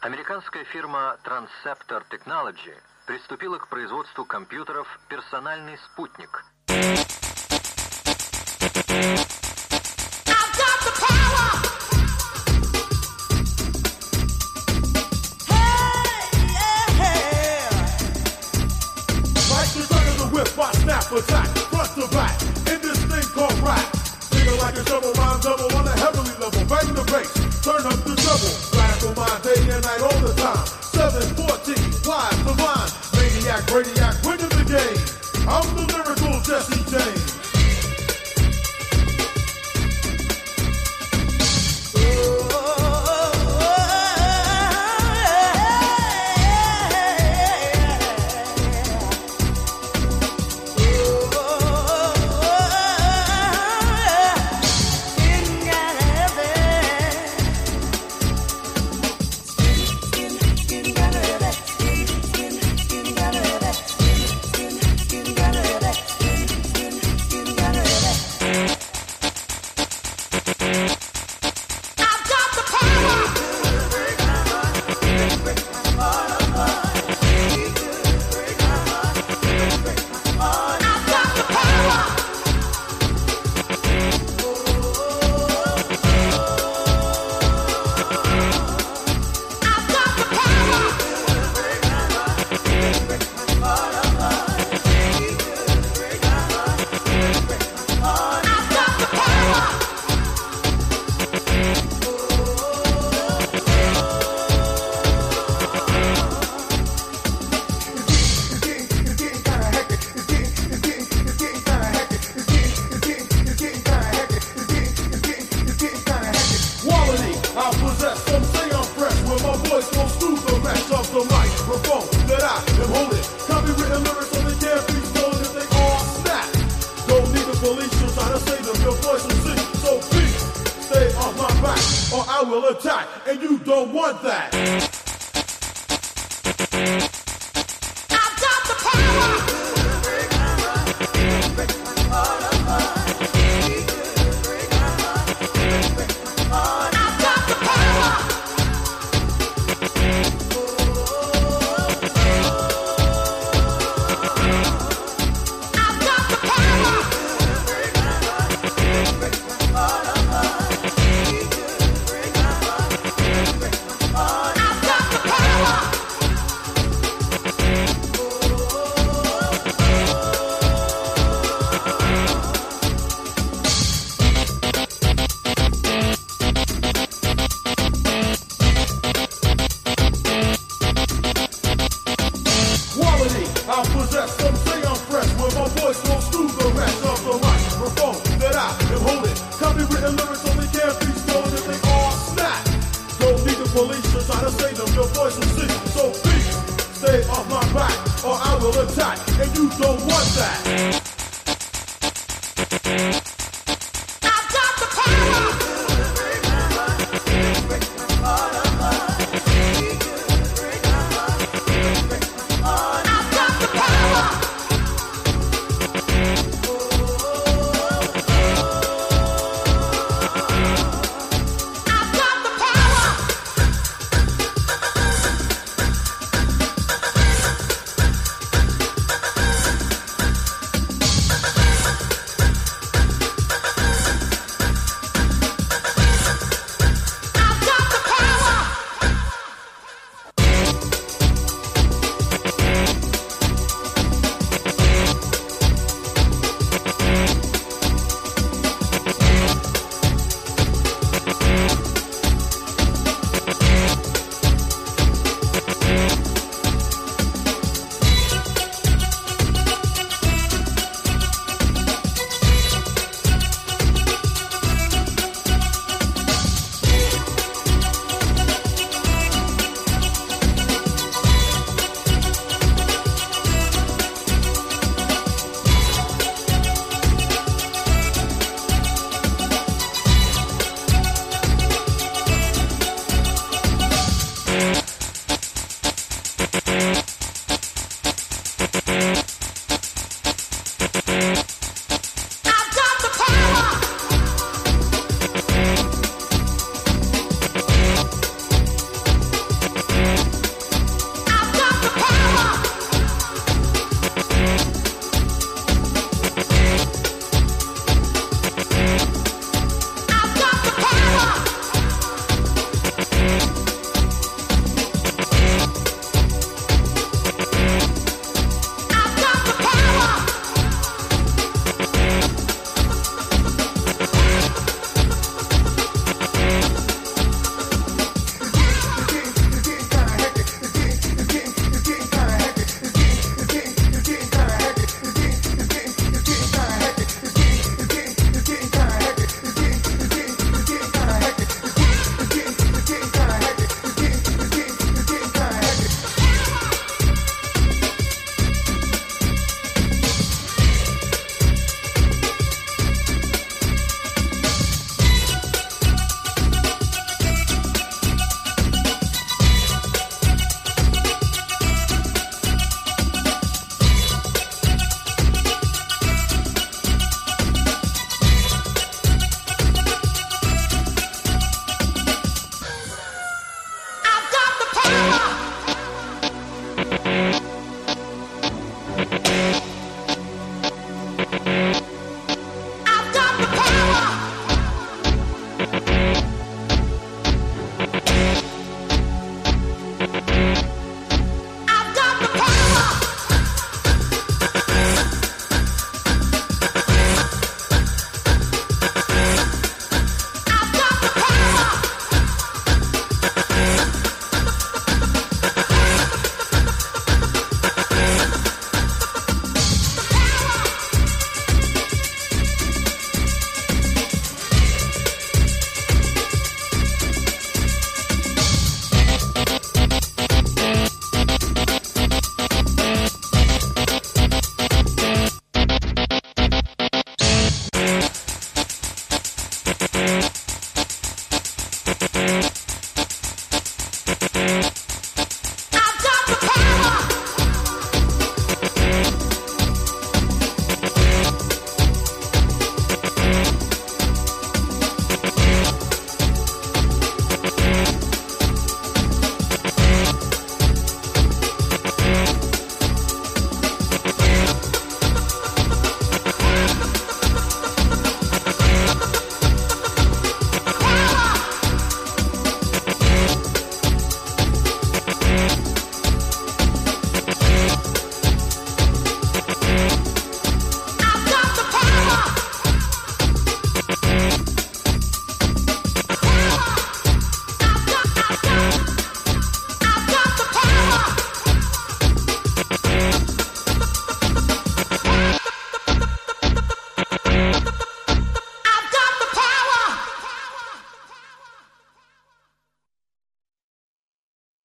Американская фирма Transceptor Technology приступила к производству компьютеров «Персональный спутник». double rhyme double on a heavily level. Bang the bass, turn up the double. Mind day and night all the time. attack, and you don't want that. voice won't screw Bye.